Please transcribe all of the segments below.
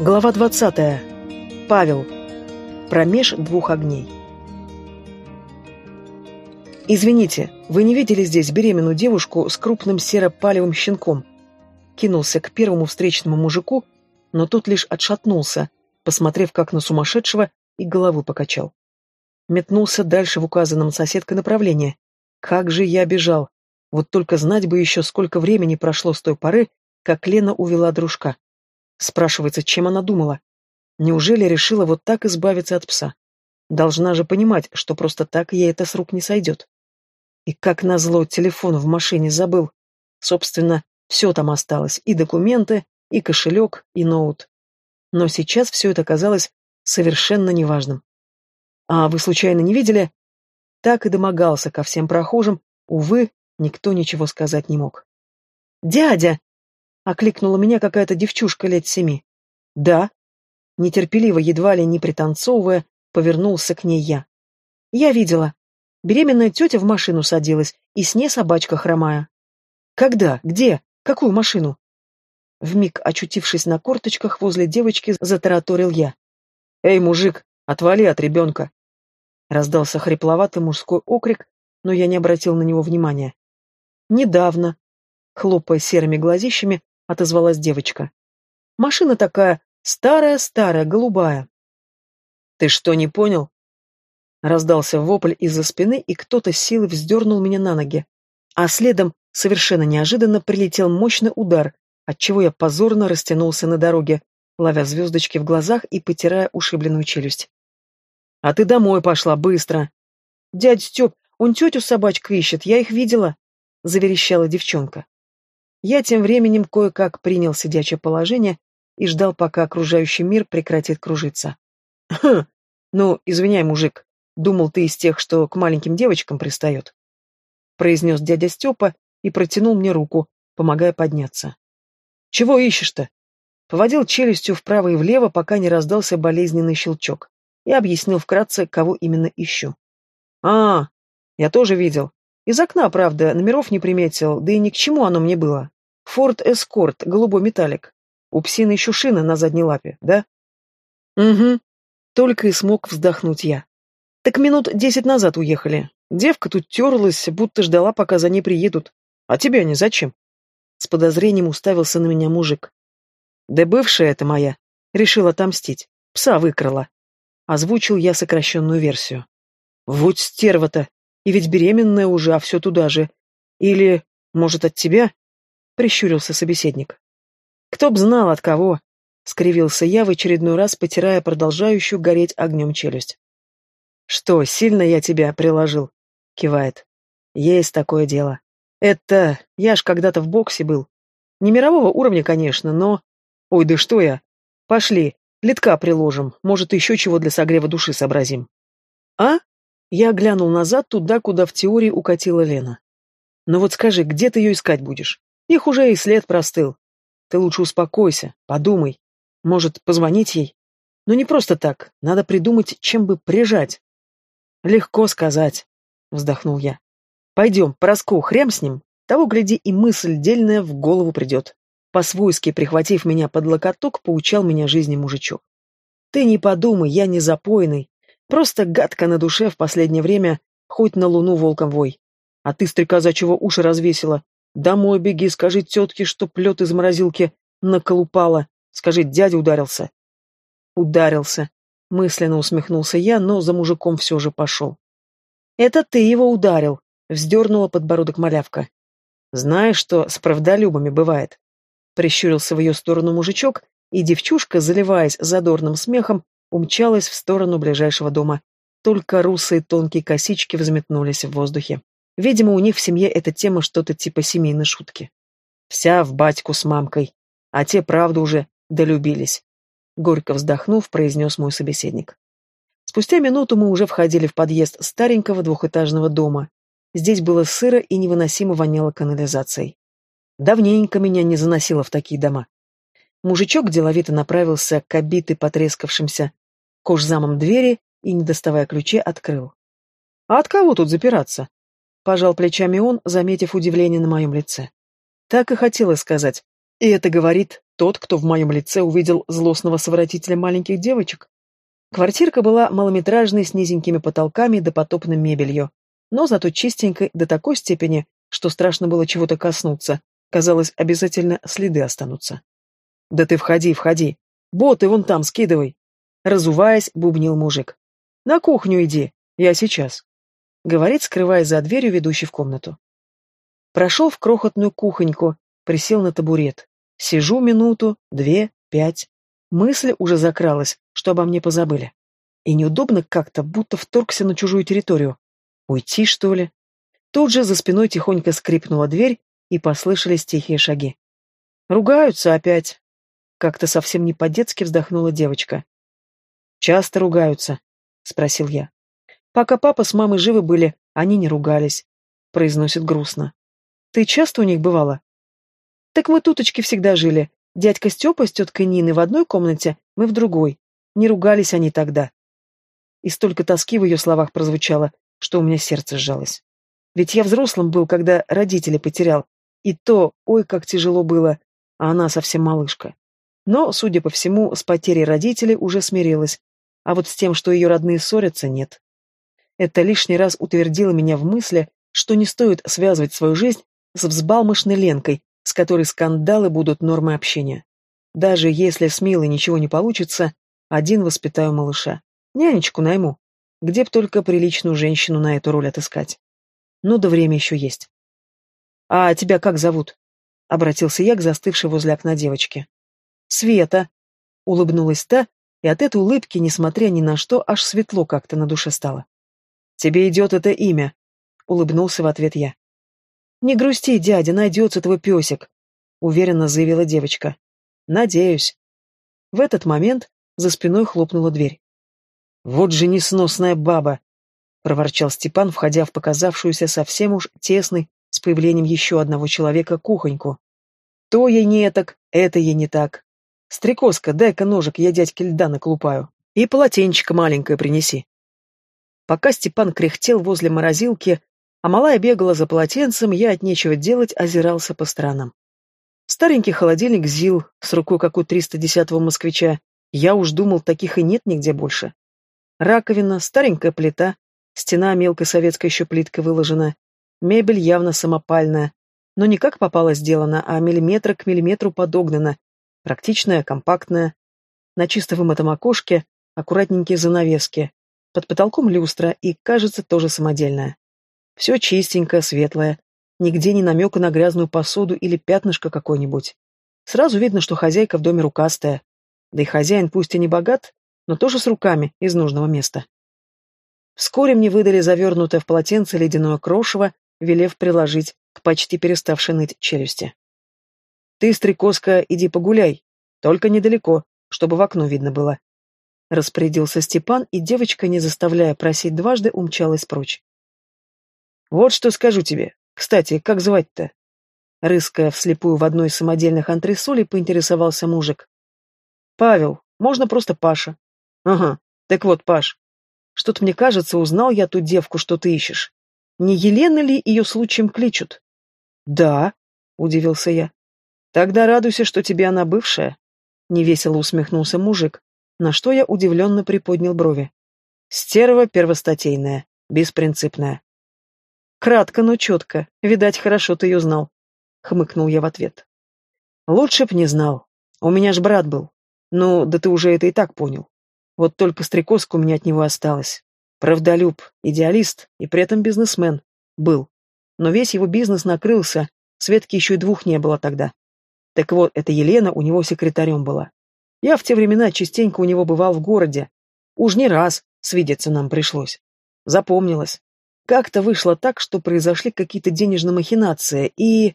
Глава 20. Павел. Промеж двух огней. «Извините, вы не видели здесь беременную девушку с крупным серо-палевым щенком?» Кинулся к первому встречному мужику, но тот лишь отшатнулся, посмотрев как на сумасшедшего, и голову покачал. Метнулся дальше в указанном соседкой направлении. Как же я бежал! Вот только знать бы еще, сколько времени прошло с той поры, как Лена увела дружка. Спрашивается, чем она думала? Неужели решила вот так избавиться от пса? Должна же понимать, что просто так ей это с рук не сойдет. И как назло, телефон в машине забыл. Собственно, все там осталось, и документы, и кошелек, и ноут. Но сейчас все это казалось совершенно неважным. А вы случайно не видели? Так и домогался ко всем прохожим, увы, никто ничего сказать не мог. «Дядя!» — окликнула меня какая-то девчушка лет семи. «Да». Нетерпеливо, едва ли не пританцовывая, повернулся к ней я. «Я видела. Беременная тетя в машину садилась, и с ней собачка хромая». «Когда? Где? Какую машину?» Вмиг очутившись на корточках возле девочки, затараторил я. «Эй, мужик, отвали от ребенка!» Раздался хрипловатый мужской окрик, но я не обратил на него внимания. «Недавно», — хлопая серыми глазищами, отозвалась девочка. Машина такая старая-старая, голубая. Ты что, не понял? Раздался вопль из-за спины, и кто-то силой вздернул меня на ноги. А следом, совершенно неожиданно, прилетел мощный удар, отчего я позорно растянулся на дороге, ловя звездочки в глазах и потирая ушибленную челюсть. «А ты домой пошла, быстро!» «Дядь Степ, он тетю с собачкой ищет, я их видела!» — заверещала девчонка. Я тем временем кое-как принял сидячее положение и ждал, пока окружающий мир прекратит кружиться. «Хм, ну, извиняй, мужик, думал ты из тех, что к маленьким девочкам пристает», произнес дядя Степа и протянул мне руку, помогая подняться. «Чего ищешь-то?» Поводил челюстью вправо и влево, пока не раздался болезненный щелчок, и объяснил вкратце, кого именно ищу. «А, я тоже видел. Из окна, правда, номеров не приметил, да и ни к чему оно мне было. Форд Эскорт, голубой металлик. У псины еще шина на задней лапе, да? Угу. Только и смог вздохнуть я. Так минут десять назад уехали. Девка тут терлась, будто ждала, пока за ней приедут. А тебе они зачем? С подозрением уставился на меня мужик. Да бывшая это моя. Решила отомстить. Пса выкрала. Озвучил я сокращенную версию. Вот стерва-то. И ведь беременная уже, а все туда же. Или, может, от тебя? Прищурился собеседник. Кто б знал, от кого? Скривился я в очередной раз, потирая продолжающую гореть огнем челюсть. Что, сильно я тебя приложил? Кивает. Есть такое дело. Это... Я ж когда-то в боксе был. Не мирового уровня, конечно, но... Ой, да что я? Пошли, литка приложим, может, еще чего для согрева души сообразим. А? Я глянул назад, туда, куда в теории укатила Лена. «Ну вот скажи, где ты ее искать будешь? Их уже и след простыл. Ты лучше успокойся, подумай. Может, позвонить ей? Но не просто так, надо придумать, чем бы прижать». «Легко сказать», — вздохнул я. «Пойдем, Пороско, хрям с ним. Того, гляди, и мысль дельная в голову придет». По-свойски, прихватив меня под локоток, поучал меня жизни мужичок. «Ты не подумай, я не запойный, Просто гадко на душе в последнее время, хоть на луну волком вой. А ты, стрекоза, чего уши развесила? Домой беги, скажи тетке, что плет из морозилки наколупала. Скажи, дядя ударился. Ударился. Мысленно усмехнулся я, но за мужиком все же пошел. Это ты его ударил, вздернула подбородок малявка. Знаешь, что с правдолюбами бывает? Прищурился в ее сторону мужичок, и девчушка, заливаясь задорным смехом, умчалась в сторону ближайшего дома. Только русые тонкие косички взметнулись в воздухе. Видимо, у них в семье эта тема что-то типа семейной шутки. Вся в батьку с мамкой, а те, правда, уже долюбились. Горько вздохнув, произнес мой собеседник. Спустя минуту мы уже входили в подъезд старенького двухэтажного дома. Здесь было сыро и невыносимо воняло канализацией. Давненько меня не заносило в такие дома. Мужичок деловито направился к обитой потрескавшимся кожзамом двери и, не доставая ключи, открыл. «А от кого тут запираться?» Пожал плечами он, заметив удивление на моем лице. Так и хотелось сказать. И это говорит тот, кто в моем лице увидел злостного совратителя маленьких девочек. Квартирка была малометражной, с низенькими потолками да потопной мебелью, но зато чистенькой до такой степени, что страшно было чего-то коснуться. Казалось, обязательно следы останутся. «Да ты входи, входи. Боты вон там скидывай!» Разуваясь, бубнил мужик. «На кухню иди, я сейчас», — говорит, скрываясь за дверью, ведущей в комнату. Прошел в крохотную кухоньку, присел на табурет. Сижу минуту, две, пять. Мысль уже закралась, что обо мне позабыли. И неудобно как-то, будто вторгся на чужую территорию. Уйти, что ли? Тут же за спиной тихонько скрипнула дверь, и послышались тихие шаги. «Ругаются опять!» Как-то совсем не по-детски вздохнула девочка. «Часто ругаются?» — спросил я. «Пока папа с мамой живы были, они не ругались», — произносит грустно. «Ты часто у них бывала?» «Так мы туточки всегда жили. Дядька Степа с теткой Ниной в одной комнате, мы в другой. Не ругались они тогда». И столько тоски в ее словах прозвучало, что у меня сердце сжалось. Ведь я взрослым был, когда родителей потерял, и то, ой, как тяжело было, а она совсем малышка. Но, судя по всему, с потерей родителей уже смирилась, а вот с тем, что ее родные ссорятся, нет. Это лишний раз утвердило меня в мысли, что не стоит связывать свою жизнь с взбалмошной Ленкой, с которой скандалы будут нормой общения. Даже если с Милой ничего не получится, один воспитаю малыша. Нянечку найму. Где б только приличную женщину на эту роль отыскать. Ну да время еще есть. «А тебя как зовут?» — обратился я к застывшей возле окна девочке. «Света!» — улыбнулась та, и от этой улыбки, несмотря ни на что, аж светло как-то на душе стало. «Тебе идет это имя!» — улыбнулся в ответ я. «Не грусти, дядя, найдется твой песик», — уверенно заявила девочка. «Надеюсь». В этот момент за спиной хлопнула дверь. «Вот же несносная баба!» — проворчал Степан, входя в показавшуюся совсем уж тесной с появлением еще одного человека кухоньку. То ей не так, это ей не так. Стрекозка, дай-ка ножик, я дядьке льда наклупаю. И полотенчика маленькое принеси. Пока Степан кряхтел возле морозилки, а малая бегала за полотенцем, я от нечего делать озирался по сторонам. Старенький холодильник ЗИЛ с рукой как у 310-го москвича. Я уж думал, таких и нет нигде больше. Раковина, старенькая плита, стена мелкой советской еще плиткой выложена, Мебель явно самопальная, но не как попало сделана, а миллиметр к миллиметру подогнана, практичная, компактная. На чисто вымытом окошке аккуратненькие занавески, под потолком люстра и, кажется, тоже самодельная. Все чистенькое, светлое, нигде не намека на грязную посуду или пятнышко какое-нибудь. Сразу видно, что хозяйка в доме рукастая. Да и хозяин пусть и не богат, но тоже с руками из нужного места. Вскоре мне выдали завернутое в полотенце ледяное крошево велев приложить к почти переставшей ныть челюсти. «Ты, стрекозка, иди погуляй, только недалеко, чтобы в окно видно было». Распорядился Степан, и девочка, не заставляя просить дважды, умчалась прочь. «Вот что скажу тебе. Кстати, как звать-то?» Рыская вслепую в одной из самодельных антресолей, поинтересовался мужик. «Павел, можно просто Паша». «Ага, так вот, Паш, что-то мне кажется, узнал я ту девку, что ты ищешь. Не Елена ли ее случаем кличут? Да, удивился я. Тогда радуйся, что тебе она бывшая. Невесело усмехнулся мужик, на что я удивленно приподнял брови. Стерва первостатейная, беспринципная. Кратко, но четко. Видать, хорошо ты ее знал. Хмыкнул я в ответ. Лучше б не знал. У меня ж брат был. Ну, да ты уже это и так понял. Вот только стрекозка у меня от него осталась. Правдолюб, идеалист и при этом бизнесмен. Был. Но весь его бизнес накрылся, Светки еще и двух не было тогда. Так вот, эта Елена у него секретарем была. Я в те времена частенько у него бывал в городе. Уж не раз свидеться нам пришлось. Запомнилось. Как-то вышло так, что произошли какие-то денежные махинации, и...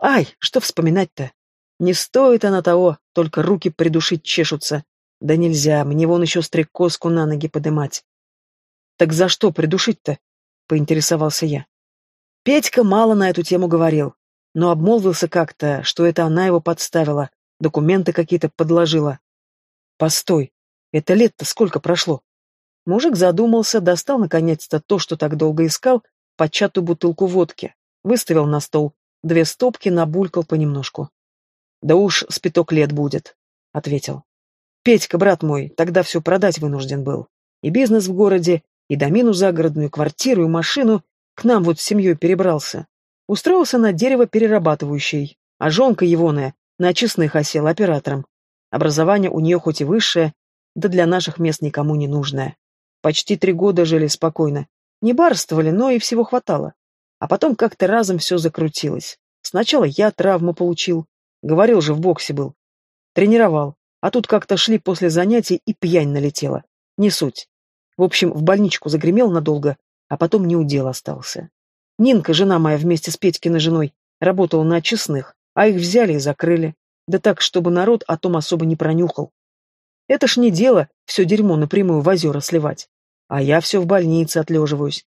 Ай, что вспоминать-то? Не стоит она того, только руки придушить чешутся. Да нельзя, мне вон еще стрекозку на ноги подымать. «Так за что придушить-то?» — поинтересовался я. Петька мало на эту тему говорил, но обмолвился как-то, что это она его подставила, документы какие-то подложила. «Постой, это лет-то сколько прошло?» Мужик задумался, достал наконец-то то, что так долго искал, початую бутылку водки, выставил на стол, две стопки набулькал понемножку. Да уж с пяток лет будет, — ответил. Петька, брат мой, тогда все продать вынужден был. И бизнес в городе, и домину загородную, квартиру, и машину. К нам вот с семьей перебрался. Устроился на дерево перерабатывающий, а жонка егоная на очистных осел оператором. Образование у нее хоть и высшее, да для наших мест никому не нужное. Почти три года жили спокойно. Не барствовали, но и всего хватало. А потом как-то разом все закрутилось. Сначала я травму получил. Говорил же, в боксе был. Тренировал. А тут как-то шли после занятий и пьянь налетела. Не суть. В общем, в больничку загремел надолго, а потом не удел остался. Нинка, жена моя, вместе с Петькиной женой, работала на очистных, а их взяли и закрыли. Да так, чтобы народ о том особо не пронюхал. Это ж не дело все дерьмо напрямую в озера сливать. А я все в больнице отлеживаюсь.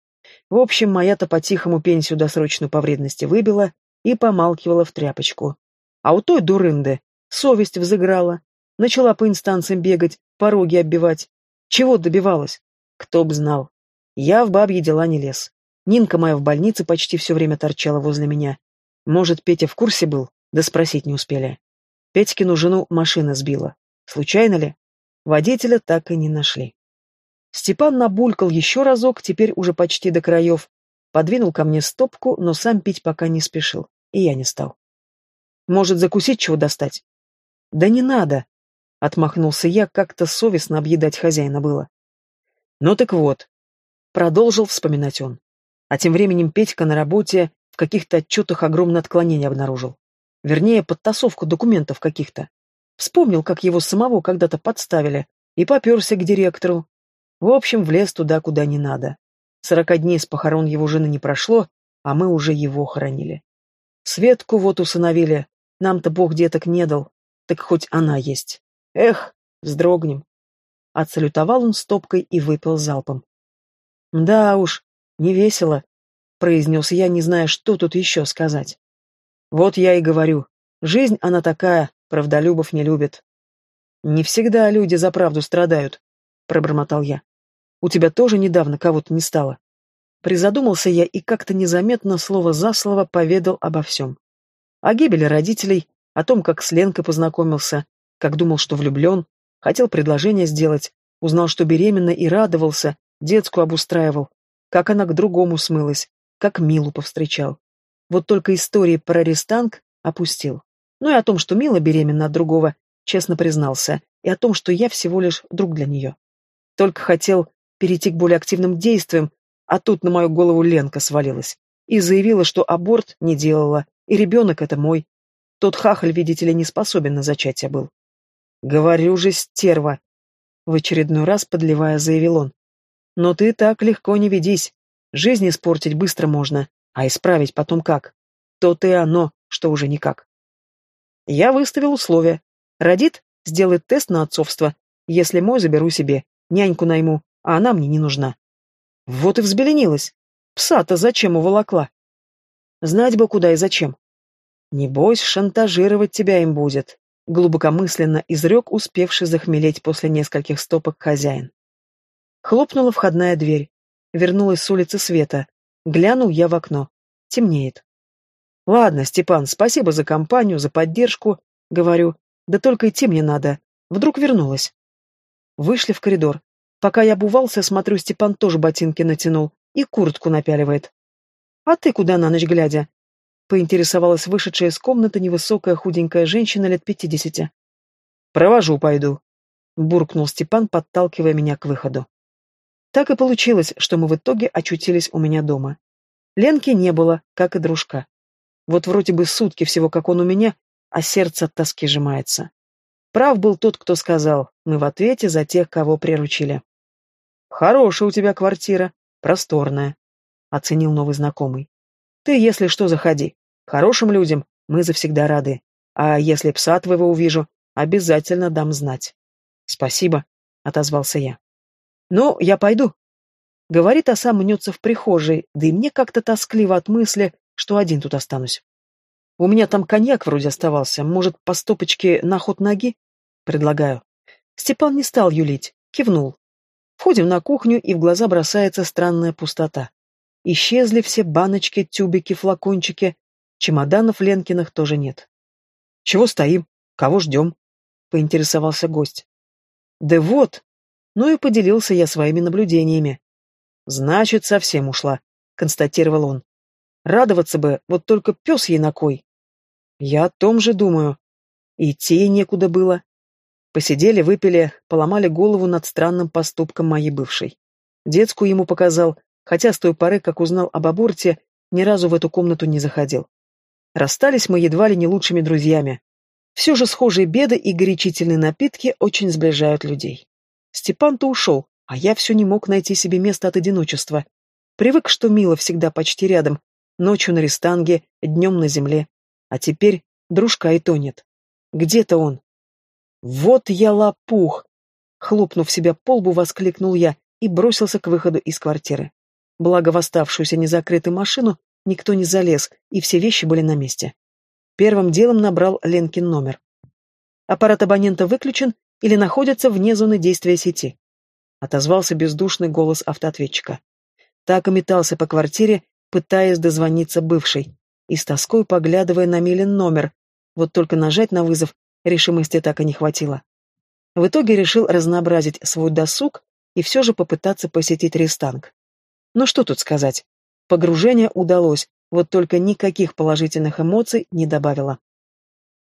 В общем, моя-то по-тихому пенсию досрочную по вредности выбила и помалкивала в тряпочку. А у той дурынды совесть взыграла. Начала по инстанциям бегать, пороги оббивать. Чего добивалась? Кто б знал. Я в бабьи дела не лез. Нинка моя в больнице почти все время торчала возле меня. Может, Петя в курсе был? Да спросить не успели. Петькину жену машина сбила. Случайно ли? Водителя так и не нашли. Степан набулькал еще разок, теперь уже почти до краев. Подвинул ко мне стопку, но сам пить пока не спешил. И я не стал. Может, закусить чего достать? Да не надо. Отмахнулся я, как-то совестно объедать хозяина было. Ну так вот. Продолжил вспоминать он. А тем временем Петька на работе в каких-то отчетах огромное отклонение обнаружил. Вернее, подтасовку документов каких-то. Вспомнил, как его самого когда-то подставили, и поперся к директору. В общем, влез туда, куда не надо. Сорока дней с похорон его жены не прошло, а мы уже его хоронили. Светку вот усыновили, нам-то Бог деток не дал, так хоть она есть. Эх, вздрогнем. Отсалютовал он стопкой и выпил залпом. Да уж, не весело, произнес я, не зная, что тут еще сказать. Вот я и говорю, жизнь она такая, правдолюбов не любит. Не всегда люди за правду страдают, пробормотал я. У тебя тоже недавно кого-то не стало. Призадумался я и как-то незаметно слово за слово поведал обо всем. О гибели родителей, о том, как с Ленкой познакомился, как думал, что влюблен, хотел предложение сделать, узнал, что беременна и радовался, детскую обустраивал, как она к другому смылась, как Милу повстречал. Вот только истории про Рестанг опустил. Ну и о том, что Мила беременна от другого, честно признался, и о том, что я всего лишь друг для нее. Только хотел перейти к более активным действиям, а тут на мою голову Ленка свалилась и заявила, что аборт не делала, и ребенок это мой. Тот хахаль, видите ли, не способен на зачатие был. «Говорю же, стерва!» В очередной раз, подливая, заявил он. «Но ты так легко не ведись. Жизнь испортить быстро можно, а исправить потом как? То-то и оно, что уже никак». Я выставил условия. Родит, сделает тест на отцовство. Если мой, заберу себе. Няньку найму, а она мне не нужна. Вот и взбеленилась. Пса-то зачем уволокла? Знать бы, куда и зачем. Небось, шантажировать тебя им будет, глубокомысленно изрек успевший захмелеть после нескольких стопок хозяин. Хлопнула входная дверь. Вернулась с улицы света. Глянул я в окно. Темнеет. Ладно, Степан, спасибо за компанию, за поддержку. Говорю, да только идти мне надо. Вдруг вернулась. Вышли в коридор. Пока я обувался, смотрю, Степан тоже ботинки натянул и куртку напяливает. «А ты куда на ночь глядя?» Поинтересовалась вышедшая из комнаты невысокая худенькая женщина лет пятидесяти. «Провожу пойду», — буркнул Степан, подталкивая меня к выходу. Так и получилось, что мы в итоге очутились у меня дома. Ленки не было, как и дружка. Вот вроде бы сутки всего, как он у меня, а сердце от тоски сжимается. Прав был тот, кто сказал, мы в ответе за тех, кого приручили. «Хорошая у тебя квартира, просторная», — оценил новый знакомый. «Ты, если что, заходи. Хорошим людям мы завсегда рады. А если пса твоего увижу, обязательно дам знать». «Спасибо», — отозвался я. «Ну, я пойду». Говорит, а сам мнется в прихожей, да и мне как-то тоскливо от мысли, что один тут останусь. У меня там коньяк вроде оставался, может, по стопочке на ход ноги? Предлагаю. Степан не стал юлить, кивнул. Входим на кухню, и в глаза бросается странная пустота. Исчезли все баночки, тюбики, флакончики. Чемоданов Ленкиных тоже нет. Чего стоим? Кого ждем? Поинтересовался гость. Да вот. Ну и поделился я своими наблюдениями. Значит, совсем ушла, констатировал он. Радоваться бы, вот только пес ей на кой. Я о том же думаю. Идти ей некуда было. Посидели, выпили, поломали голову над странным поступком моей бывшей. Детскую ему показал, хотя с той поры, как узнал об аборте, ни разу в эту комнату не заходил. Расстались мы едва ли не лучшими друзьями. Все же схожие беды и горячительные напитки очень сближают людей. Степан-то ушел, а я все не мог найти себе места от одиночества. Привык, что Мила всегда почти рядом, ночью на рестанге, днем на земле. А теперь дружка и то нет. Где-то он. «Вот я лопух!» Хлопнув себя по лбу, воскликнул я и бросился к выходу из квартиры. Благо в оставшуюся незакрытую машину никто не залез, и все вещи были на месте. Первым делом набрал Ленкин номер. Аппарат абонента выключен или находится вне зоны действия сети. Отозвался бездушный голос автоответчика. Так и метался по квартире, пытаясь дозвониться бывшей, и с тоской поглядывая на Милин номер. Вот только нажать на вызов решимости так и не хватило. В итоге решил разнообразить свой досуг и все же попытаться посетить рестанг. Ну что тут сказать? Погружение удалось, вот только никаких положительных эмоций не добавило.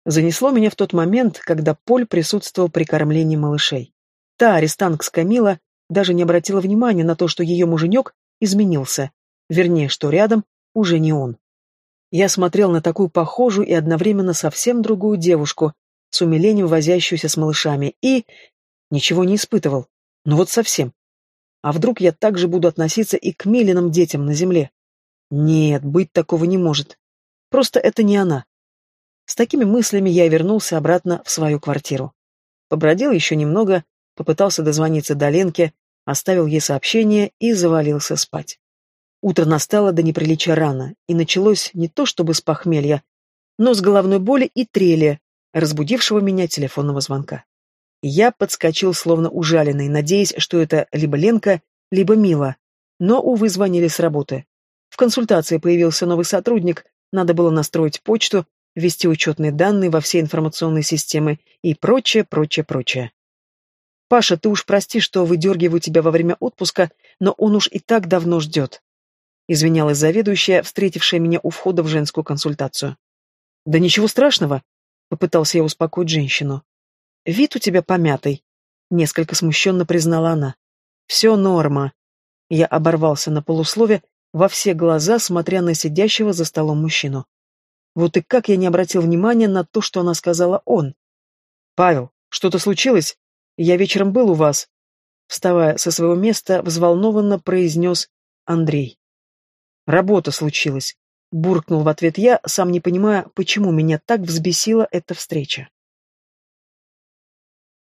Занесло меня в тот момент, когда Поль присутствовал при кормлении малышей. Та арестантская Мила даже не обратила внимания на то, что ее муженек изменился, вернее, что рядом уже не он. Я смотрел на такую похожую и одновременно совсем другую девушку, с умилением возящуюся с малышами, и... ничего не испытывал. Ну вот совсем. А вдруг я так же буду относиться и к Милиным детям на земле? Нет, быть такого не может. Просто это не она. С такими мыслями я вернулся обратно в свою квартиру. Побродил еще немного, попытался дозвониться до Ленки, оставил ей сообщение и завалился спать. Утро настало до неприличия рано, и началось не то чтобы с похмелья, но с головной боли и трели, разбудившего меня телефонного звонка. Я подскочил, словно ужаленный, надеясь, что это либо Ленка, либо Мила. Но, увы, звонили с работы. В консультации появился новый сотрудник, надо было настроить почту, ввести учетные данные во все информационные системы и прочее, прочее, прочее. «Паша, ты уж прости, что выдергиваю тебя во время отпуска, но он уж и так давно ждет», — извинялась заведующая, встретившая меня у входа в женскую консультацию. «Да ничего страшного», — попытался я успокоить женщину. «Вид у тебя помятый», — несколько смущенно признала она. «Все норма». Я оборвался на полуслове, во все глаза, смотря на сидящего за столом мужчину. Вот и как я не обратил внимания на то, что она сказала он. «Павел, что-то случилось? Я вечером был у вас», вставая со своего места, взволнованно произнес Андрей. «Работа случилась», — буркнул в ответ я, сам не понимая, почему меня так взбесила эта встреча.